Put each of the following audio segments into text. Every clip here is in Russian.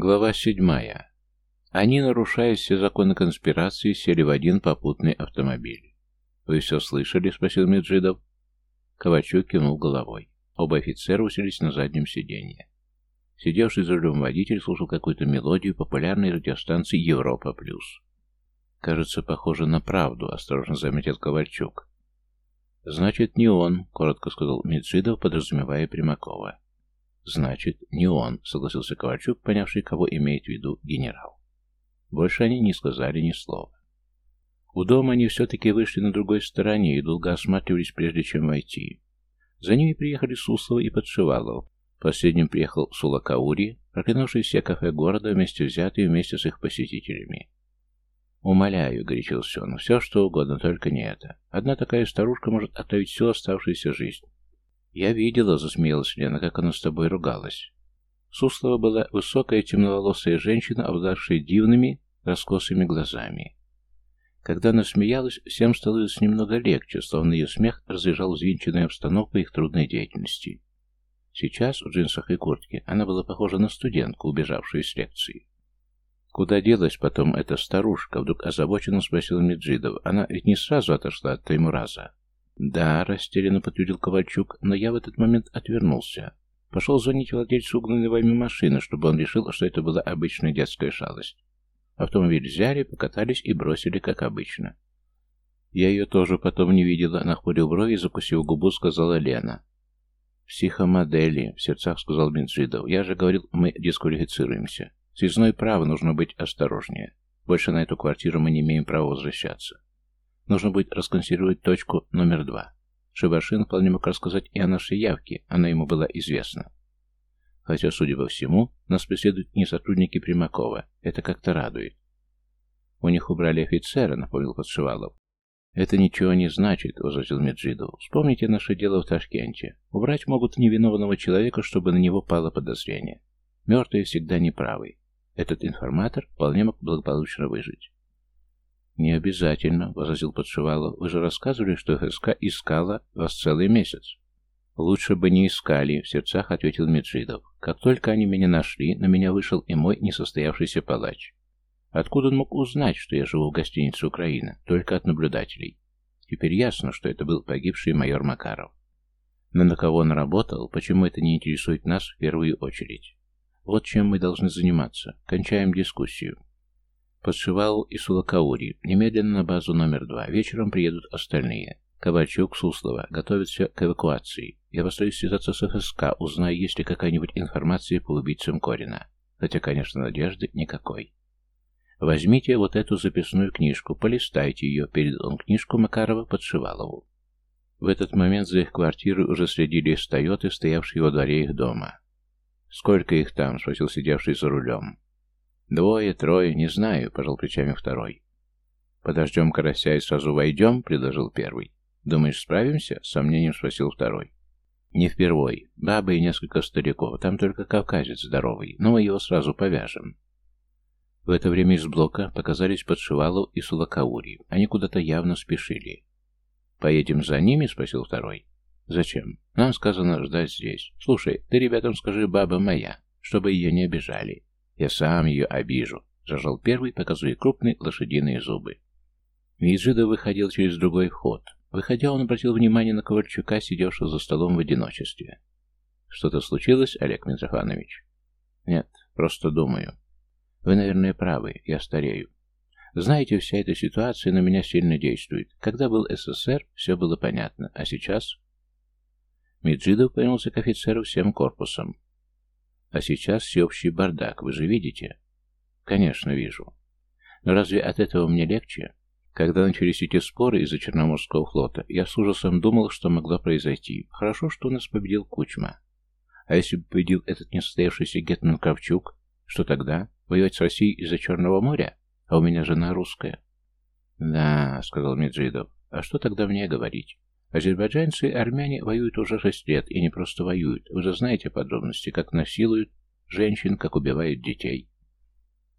Глава 7. Они, нарушая все законы конспирации, сели в один попутный автомобиль. «Вы все слышали?» — спросил Меджидов. Ковачук кивнул головой. Оба офицера уселись на заднем сиденье. Сидевший за рулем водитель слушал какую-то мелодию популярной радиостанции «Европа плюс». «Кажется, похоже на правду», — осторожно заметил Ковальчук. «Значит, не он», — коротко сказал Меджидов, подразумевая Примакова. Значит, не он, согласился Ковальчук, понявший, кого имеет в виду генерал. Больше они не сказали ни слова. У дома они все-таки вышли на другой стороне и долго осматривались, прежде чем войти. За ними приехали Суслова и Подшивалов. Последним приехал Сулакаури, проклинавший все кафе города, вместе взятые вместе с их посетителями. «Умоляю», — горячился он, — «все что угодно, только не это. Одна такая старушка может отравить всю оставшуюся жизнь. Я видела, засмеялась Лена, как она с тобой ругалась. Суслова была высокая темноволосая женщина, обладавшая дивными, раскосыми глазами. Когда она смеялась, всем становилось немного легче, словно ее смех разъезжал взвинченную обстановку их трудной деятельности. Сейчас, в джинсах и куртке, она была похожа на студентку, убежавшую с лекции. «Куда делась потом эта старушка?» — вдруг озабоченно спросила Меджидов. «Она ведь не сразу отошла от Таймураза». Да, растерянно подтвердил Ковальчук, но я в этот момент отвернулся. Пошел звонить владельцу угнанной вами машины, чтобы он решил, что это была обычная детская шалость. Автомобиль взяли, покатались и бросили, как обычно. Я ее тоже потом не видела, нахмурил брови и закусил губу, сказала Лена. «Психомодели», — в сердцах сказал Минцидов. «Я же говорил, мы дисквалифицируемся. Связной право нужно быть осторожнее. Больше на эту квартиру мы не имеем права возвращаться». Нужно будет расконсервировать точку номер два. Шибашин вполне мог рассказать и о нашей явке, она ему была известна. Хотя, судя по всему, нас преследуют не сотрудники Примакова, это как-то радует. У них убрали офицера, напомнил Подшивалов. «Это ничего не значит», — возразил Меджиду. «Вспомните наше дело в Ташкенте. Убрать могут невиновного человека, чтобы на него пало подозрение. Мертвый всегда неправый. Этот информатор вполне мог благополучно выжить». Не обязательно, возразил подшивало. Вы же рассказывали, что ХСК искала вас целый месяц. Лучше бы не искали, в сердцах ответил Меджидов. Как только они меня нашли, на меня вышел и мой несостоявшийся палач. Откуда он мог узнать, что я живу в гостинице «Украина»? Только от наблюдателей. Теперь ясно, что это был погибший майор Макаров. Но на кого он работал, почему это не интересует нас в первую очередь? Вот чем мы должны заниматься. Кончаем дискуссию. Подшивал и Сулакаури. Немедленно на базу номер два. Вечером приедут остальные. Кабачук, Суслова. готовится к эвакуации. Я постараюсь связаться с ФСК, узнаю, есть ли какая-нибудь информация по убийцам Корина. Хотя, конечно, надежды никакой. Возьмите вот эту записную книжку, полистайте ее, передал он книжку Макарова Подшивалову. В этот момент за их квартиры уже следили из Тойоты, стоявшие во дворе их дома. «Сколько их там?» — спросил сидевший за рулем. Двое, трое, не знаю, пожал плечами второй. Подождем карася и сразу войдем, предложил первый. Думаешь, справимся? С сомнением спросил второй. Не впервой. Бабы и несколько стариков. Там только кавказец здоровый, но мы его сразу повяжем. В это время из блока показались Подшивалов и Сулакаури. Они куда-то явно спешили. «Поедем за ними?» — спросил второй. «Зачем? Нам сказано ждать здесь. Слушай, ты ребятам скажи, баба моя, чтобы ее не обижали. Я сам ее обижу», — зажал первый, показывая крупные лошадиные зубы. Неизжида выходил через другой вход. Выходя, он обратил внимание на Ковальчука, сидевшего за столом в одиночестве. «Что-то случилось, Олег Митрофанович?» «Нет, просто думаю. Вы, наверное, правы, я старею. Знаете, вся эта ситуация на меня сильно действует. Когда был СССР, все было понятно, а сейчас...» Меджидов повернулся к офицеру всем корпусом. А сейчас всеобщий бардак, вы же видите? Конечно, вижу. Но разве от этого мне легче? Когда начались эти споры из-за Черноморского флота, я с ужасом думал, что могло произойти. Хорошо, что у нас победил Кучма. А если бы победил этот несостоявшийся Гетман Кравчук, что тогда? Воевать с Россией из-за Черного моря? А у меня жена русская. — Да, — сказал Меджидов, — а что тогда мне говорить? Азербайджанцы и армяне воюют уже шесть лет и не просто воюют. Вы же знаете подробности, как насилуют женщин, как убивают детей.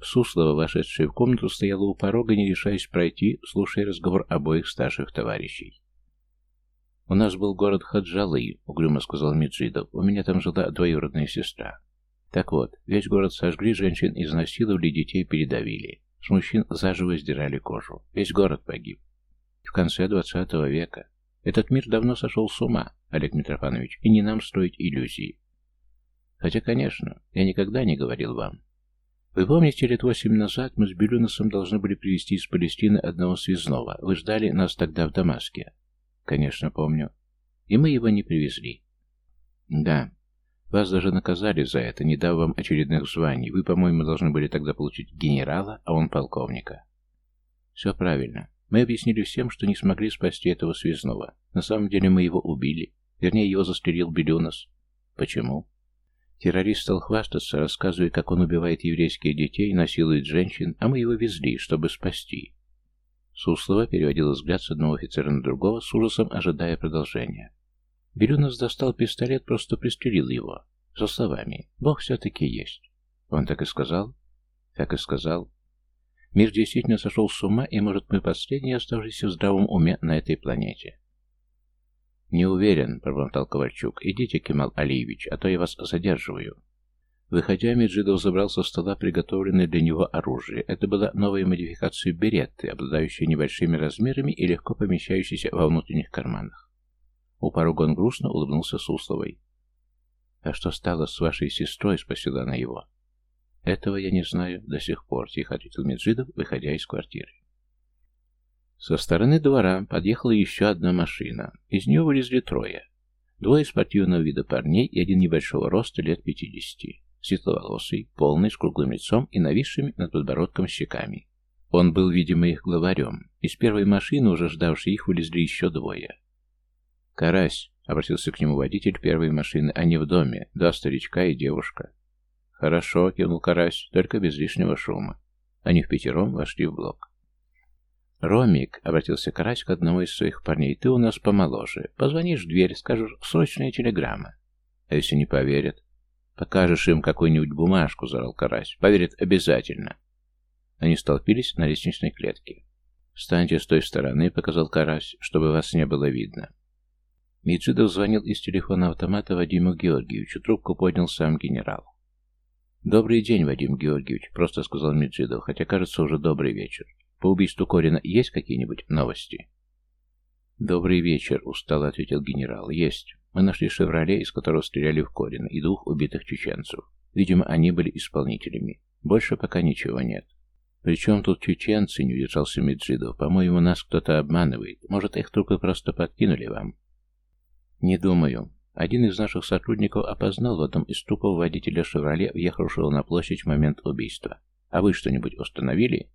Суслова, вошедшая в комнату, стояла у порога, не решаясь пройти, слушая разговор обоих старших товарищей. «У нас был город Хаджалы», — угрюмо сказал Меджидов. «У меня там жила двоюродная сестра. Так вот, весь город сожгли, женщин изнасиловали, детей передавили. С мужчин заживо сдирали кожу. Весь город погиб. В конце двадцатого века этот мир давно сошел с ума, Олег Митрофанович, и не нам строить иллюзии. Хотя, конечно, я никогда не говорил вам. Вы помните, лет восемь назад мы с Белюносом должны были привезти из Палестины одного связного. Вы ждали нас тогда в Дамаске. Конечно, помню. И мы его не привезли. Да. Вас даже наказали за это, не дав вам очередных званий. Вы, по-моему, должны были тогда получить генерала, а он полковника. Все правильно. Мы объяснили всем, что не смогли спасти этого связного. На самом деле мы его убили. Вернее, его застрелил Белюнос. Почему? Террорист стал хвастаться, рассказывая, как он убивает еврейских детей, насилует женщин, а мы его везли, чтобы спасти. Суслова переводила взгляд с одного офицера на другого, с ужасом ожидая продолжения. Белюнос достал пистолет, просто пристрелил его. Со словами «Бог все-таки есть». Он так и сказал? Так и сказал. Мир действительно сошел с ума и, может, мы последние, оставшиеся в здравом уме на этой планете. «Не уверен», — пробормотал Ковальчук. «Идите, Кемал Алиевич, а то я вас задерживаю». Выходя, Меджидов забрал со стола приготовленное для него оружие. Это была новая модификация беретты, обладающая небольшими размерами и легко помещающаяся во внутренних карманах. У порога он грустно улыбнулся Сусловой. «А что стало с вашей сестрой?» — спросила она его. Этого я не знаю до сих пор, тихо ответил Меджидов, выходя из квартиры. Со стороны двора подъехала еще одна машина. Из нее вылезли трое. Двое спортивного вида парней и один небольшого роста лет пятидесяти. Светловолосый, полный, с круглым лицом и нависшими над подбородком щеками. Он был, видимо, их главарем. Из первой машины, уже ждавшей их, вылезли еще двое. «Карась!» — обратился к нему водитель первой машины. «а «Они в доме. Два старичка и девушка. «Хорошо», — кивнул Карась, — «только без лишнего шума. А Они в пятером вошли в блок». «Ромик», — обратился Карась к одному из своих парней, — «ты у нас помоложе. Позвонишь в дверь, скажешь «срочная телеграмма». А если не поверят?» «Покажешь им какую-нибудь бумажку», — зарал Карась. «Поверят обязательно». Они столпились на лестничной клетке. «Встаньте с той стороны», — показал Карась, — «чтобы вас не было видно». Меджидов звонил из телефона автомата Вадиму Георгиевичу. Трубку поднял сам генерал. «Добрый день, Вадим Георгиевич», — просто сказал Меджидов, хотя, кажется, уже добрый вечер. «По убийству Корина есть какие-нибудь новости?» «Добрый вечер», — устало ответил генерал. «Есть. Мы нашли «Шевроле», из которого стреляли в Корина, и двух убитых чеченцев. Видимо, они были исполнителями. Больше пока ничего нет». «Причем тут чеченцы?» — не удержался Меджидов. «По-моему, нас кто-то обманывает. Может, их трупы просто подкинули вам?» «Не думаю. Один из наших сотрудников опознал в этом иступа водителя «Шевроле», въехавшего на площадь в момент убийства. А вы что-нибудь установили?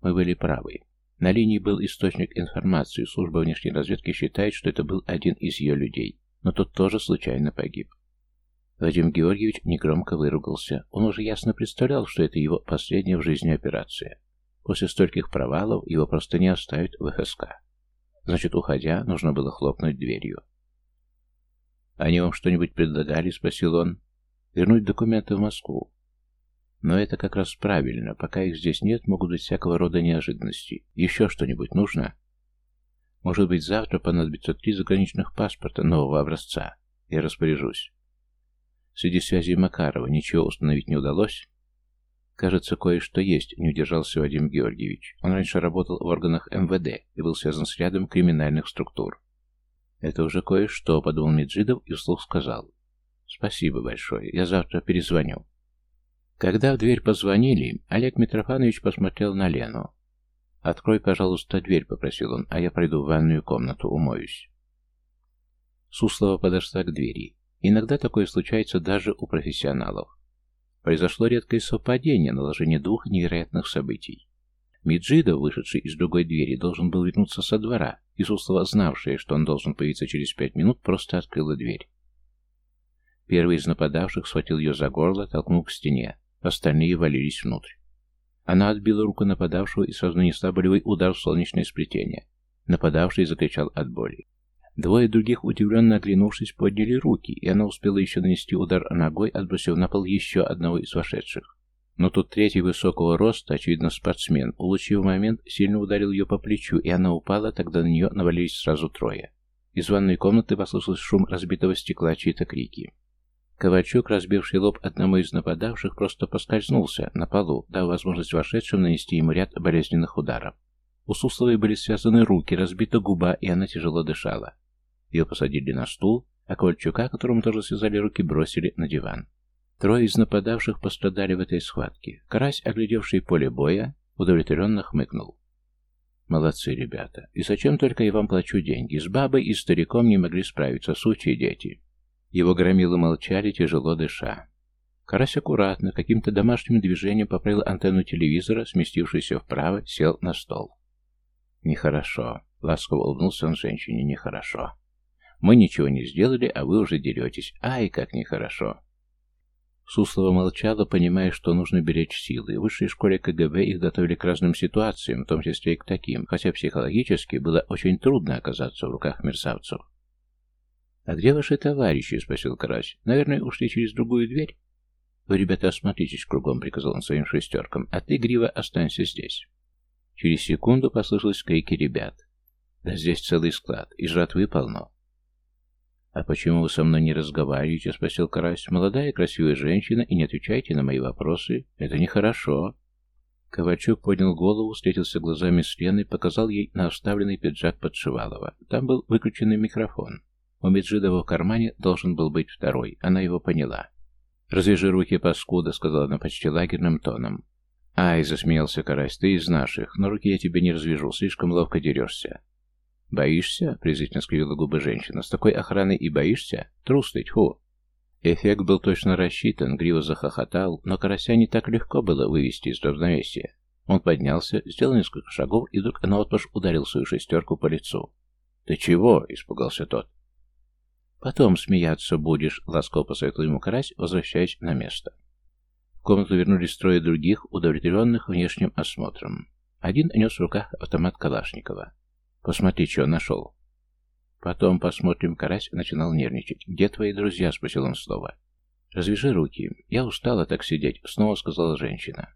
Мы были правы. На линии был источник информации, служба внешней разведки считает, что это был один из ее людей, но тот тоже случайно погиб. Вадим Георгиевич негромко выругался. Он уже ясно представлял, что это его последняя в жизни операция. После стольких провалов его просто не оставят в ФСК. Значит, уходя, нужно было хлопнуть дверью. Они вам что-нибудь предлагали?» — спросил он. «Вернуть документы в Москву». «Но это как раз правильно. Пока их здесь нет, могут быть всякого рода неожиданности. Еще что-нибудь нужно?» «Может быть, завтра понадобится три заграничных паспорта нового образца. Я распоряжусь». Среди связей Макарова ничего установить не удалось. «Кажется, кое-что есть», — не удержался Вадим Георгиевич. Он раньше работал в органах МВД и был связан с рядом криминальных структур. Это уже кое-что, подумал Меджидов и вслух сказал. Спасибо большое, я завтра перезвоню. Когда в дверь позвонили, Олег Митрофанович посмотрел на Лену. «Открой, пожалуйста, дверь», — попросил он, — «а я пойду в ванную комнату, умоюсь». Суслова подошла к двери. Иногда такое случается даже у профессионалов. Произошло редкое совпадение, наложение двух невероятных событий. Меджида, вышедший из другой двери, должен был вернуться со двора, и Суслова, знавшая, что он должен появиться через пять минут, просто открыла дверь. Первый из нападавших схватил ее за горло, толкнул к стене. Остальные валились внутрь. Она отбила руку нападавшего и сразу нанесла болевой удар в солнечное сплетение. Нападавший закричал от боли. Двое других, удивленно оглянувшись, подняли руки, и она успела еще нанести удар ногой, отбросив на пол еще одного из вошедших. Но тут третий высокого роста, очевидно спортсмен, улучив момент, сильно ударил ее по плечу, и она упала, тогда на нее навалились сразу трое. Из ванной комнаты послышался шум разбитого стекла, чьи-то крики. Ковальчук, разбивший лоб одному из нападавших, просто поскользнулся на полу, дав возможность вошедшим нанести ему ряд болезненных ударов. У Сусловой были связаны руки, разбита губа, и она тяжело дышала. Ее посадили на стул, а Ковальчука, которому тоже связали руки, бросили на диван. Трое из нападавших пострадали в этой схватке. Карась, оглядевший поле боя, удовлетворенно хмыкнул. «Молодцы ребята. И зачем только я вам плачу деньги? С бабой и стариком не могли справиться, сучьи дети». Его громилы молчали, тяжело дыша. Карась аккуратно, каким-то домашним движением поправил антенну телевизора, сместившуюся вправо, сел на стол. «Нехорошо», — ласково улыбнулся он женщине, — «нехорошо». «Мы ничего не сделали, а вы уже деретесь. Ай, как нехорошо!» Суслова молчала, понимая, что нужно беречь силы. Высшая школе КГБ их готовили к разным ситуациям, в том числе и к таким, хотя психологически было очень трудно оказаться в руках мерзавцев. «А где ваши товарищи?» — спросил Карась. «Наверное, ушли через другую дверь?» «Вы, ребята, осмотритесь кругом», — приказал он своим шестеркам. «А ты, Грива, останься здесь». Через секунду послышались крики ребят. «Да здесь целый склад, и жратвы полно. А почему вы со мной не разговариваете? Спросил Карась. Молодая красивая женщина, и не отвечайте на мои вопросы. Это нехорошо. Ковальчук поднял голову, встретился глазами с Леной, показал ей на оставленный пиджак Подшивалова. Там был выключенный микрофон. У Меджидова в кармане должен был быть второй. Она его поняла. «Развяжи руки, паскуда», — сказала она почти лагерным тоном. «Ай», — засмеялся Карась, — «ты из наших, но руки я тебе не развяжу, слишком ловко дерешься. «Боишься?» — презрительно скривила губы женщина. «С такой охраной и боишься? Трус ты, тьфу!» Эффект был точно рассчитан, Грива захохотал, но карася не так легко было вывести из равновесия. Он поднялся, сделал несколько шагов, и вдруг Анаотош ударил свою шестерку по лицу. «Ты чего?» — испугался тот. «Потом смеяться будешь», — ласково посоветовал ему карась, возвращаясь на место. В комнату вернулись трое других, удовлетворенных внешним осмотром. Один нес в руках автомат Калашникова. Посмотри, что нашел. Потом посмотрим, карась начинал нервничать. Где твои друзья? Спросил он снова. Развяжи руки. Я устала так сидеть, снова сказала женщина.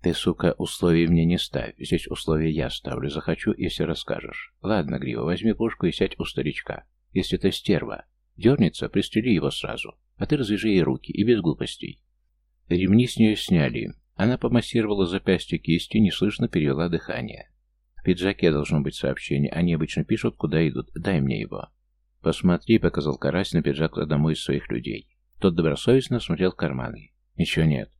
Ты, сука, условий мне не ставь. Здесь условия я ставлю. Захочу, если расскажешь. Ладно, Грива, возьми пушку и сядь у старичка. Если ты стерва, дернется, пристрели его сразу. А ты развяжи ей руки, и без глупостей. Ремни с нее сняли. Она помассировала запястье кисти, неслышно перевела дыхание. Пиджак я, должно быть, сообщение. Они обычно пишут, куда идут. Дай мне его. Посмотри, показал Карась на пиджак одному из своих людей. Тот добросовестно смотрел в карманы. Ничего нет.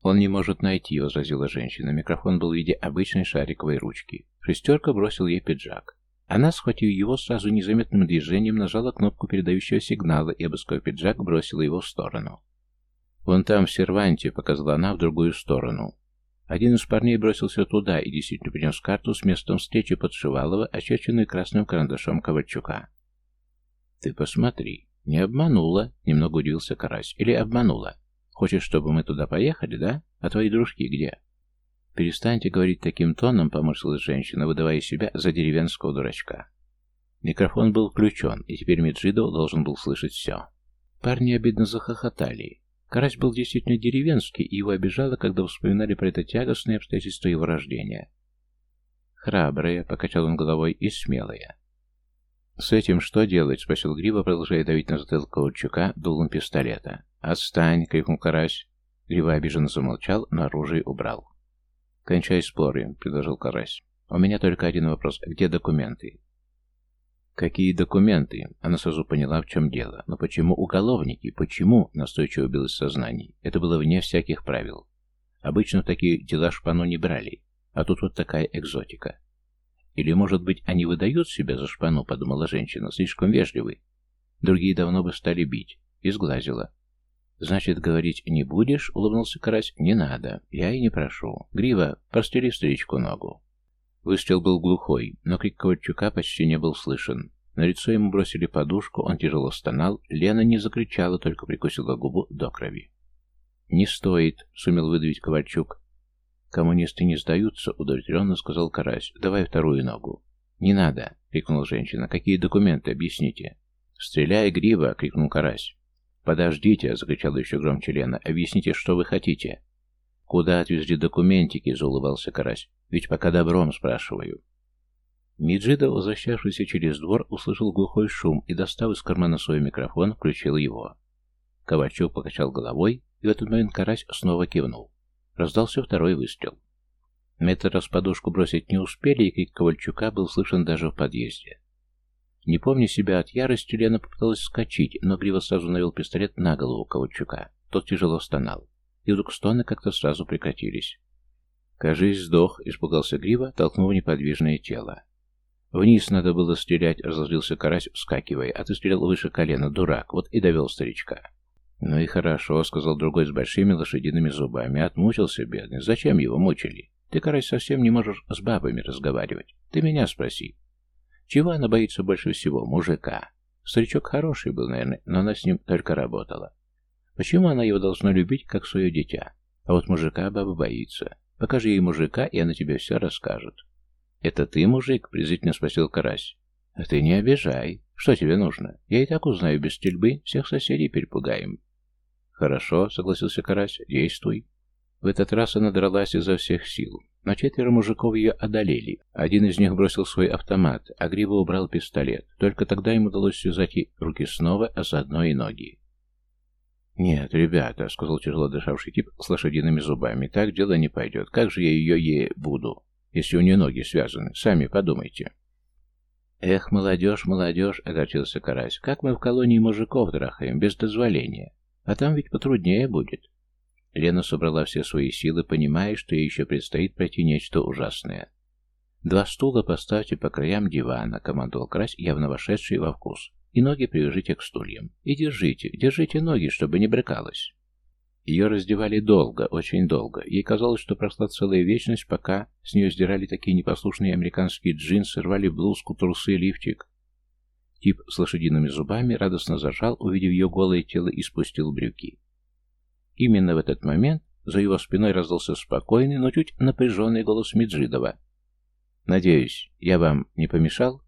Он не может найти, возразила женщина. Микрофон был в виде обычной шариковой ручки. Шестерка бросил ей пиджак. Она, схватив его сразу незаметным движением, нажала кнопку передающего сигнала и, обыскав пиджак, бросила его в сторону. «Вон там, в серванте», — показала она в другую сторону. Один из парней бросился туда и действительно принес карту с местом встречи Подшивалова, очерченную красным карандашом Ковальчука. «Ты посмотри, не обманула?» — немного удивился Карась. «Или обманула? Хочешь, чтобы мы туда поехали, да? А твои дружки где?» «Перестаньте говорить таким тоном», — поморщилась женщина, выдавая себя за деревенского дурачка. Микрофон был включен, и теперь Меджидо должен был слышать все. Парни обидно захохотали. Карась был действительно деревенский, и его обижало, когда вспоминали про это тягостное обстоятельство его рождения. «Храбрые», — покачал он головой, — «и смелые». «С этим что делать?» — спросил Гриба, продолжая давить на затылок Ковальчука дулом пистолета. «Отстань!» — крикнул Карась. Грива обиженно замолчал, но оружие убрал. «Кончай споры», — предложил Карась. «У меня только один вопрос. Где документы?» Какие документы? Она сразу поняла, в чем дело. Но почему уголовники? Почему? Настойчиво билось сознание. Это было вне всяких правил. Обычно такие дела шпану не брали. А тут вот такая экзотика. Или, может быть, они выдают себя за шпану, подумала женщина, слишком вежливы. Другие давно бы стали бить. И сглазила. «Значит, говорить не будешь?» — улыбнулся карась. «Не надо. Я и не прошу. Грива, простери старичку ногу». Выстрел был глухой, но крик Ковальчука почти не был слышен. На лицо ему бросили подушку, он тяжело стонал. Лена не закричала, только прикусила губу до крови. «Не стоит», — сумел выдавить Ковальчук. «Коммунисты не сдаются», — удовлетворенно сказал Карась. «Давай вторую ногу». «Не надо», — крикнула женщина. «Какие документы? Объясните». «Стреляй, гриба!» — крикнул Карась. «Подождите!» — закричала еще громче Лена. «Объясните, что вы хотите!» «Куда отвезли документики?» — заулыбался Карась. Ведь пока добром спрашиваю. Миджида, возвращавшийся через двор, услышал глухой шум и, достав из кармана свой микрофон, включил его. Ковачев покачал головой, и в этот момент карась снова кивнул. Раздался второй выстрел. На с подушку бросить не успели, и крик Ковальчука был слышен даже в подъезде. Не помня себя от ярости, Лена попыталась вскочить, но Грива сразу навел пистолет на голову Ковальчука. Тот тяжело стонал. И вдруг стоны как-то сразу прекратились. Кажись, сдох, испугался Грива, толкнув неподвижное тело. Вниз надо было стрелять, разозлился карась, вскакивая, а ты стрелял выше колена, дурак, вот и довел старичка. «Ну и хорошо», — сказал другой с большими лошадиными зубами. «Отмучился, бедный. Зачем его мучили? Ты, карась, совсем не можешь с бабами разговаривать. Ты меня спроси». «Чего она боится больше всего? Мужика. Старичок хороший был, наверное, но она с ним только работала. Почему она его должна любить, как свое дитя? А вот мужика баба боится. Покажи ей мужика, и она тебе все расскажет. Это ты, мужик? презрительно спросил карась. А ты не обижай. Что тебе нужно? Я и так узнаю без стрельбы, всех соседей перепугаем. Хорошо, согласился карась, действуй. В этот раз она дралась изо всех сил, но четверо мужиков ее одолели. Один из них бросил свой автомат, а Гриба убрал пистолет. Только тогда им удалось связать руки снова, а заодно и ноги. «Нет, ребята», — сказал тяжело дышавший тип с лошадиными зубами, — «так дело не пойдет. Как же я ее е буду, если у нее ноги связаны? Сами подумайте». «Эх, молодежь, молодежь», — огорчился Карась, — «как мы в колонии мужиков драхаем без дозволения. А там ведь потруднее будет». Лена собрала все свои силы, понимая, что ей еще предстоит пройти нечто ужасное. «Два стула поставьте по краям дивана», — командовал Карась, явно вошедший во вкус и ноги привяжите к стульям. И держите, держите ноги, чтобы не брыкалось». Ее раздевали долго, очень долго. Ей казалось, что прошла целая вечность, пока с нее сдирали такие непослушные американские джинсы, рвали блузку, трусы, лифчик. Тип с лошадиными зубами радостно зажал, увидев ее голое тело, и спустил брюки. Именно в этот момент за его спиной раздался спокойный, но чуть напряженный голос Меджидова. «Надеюсь, я вам не помешал?»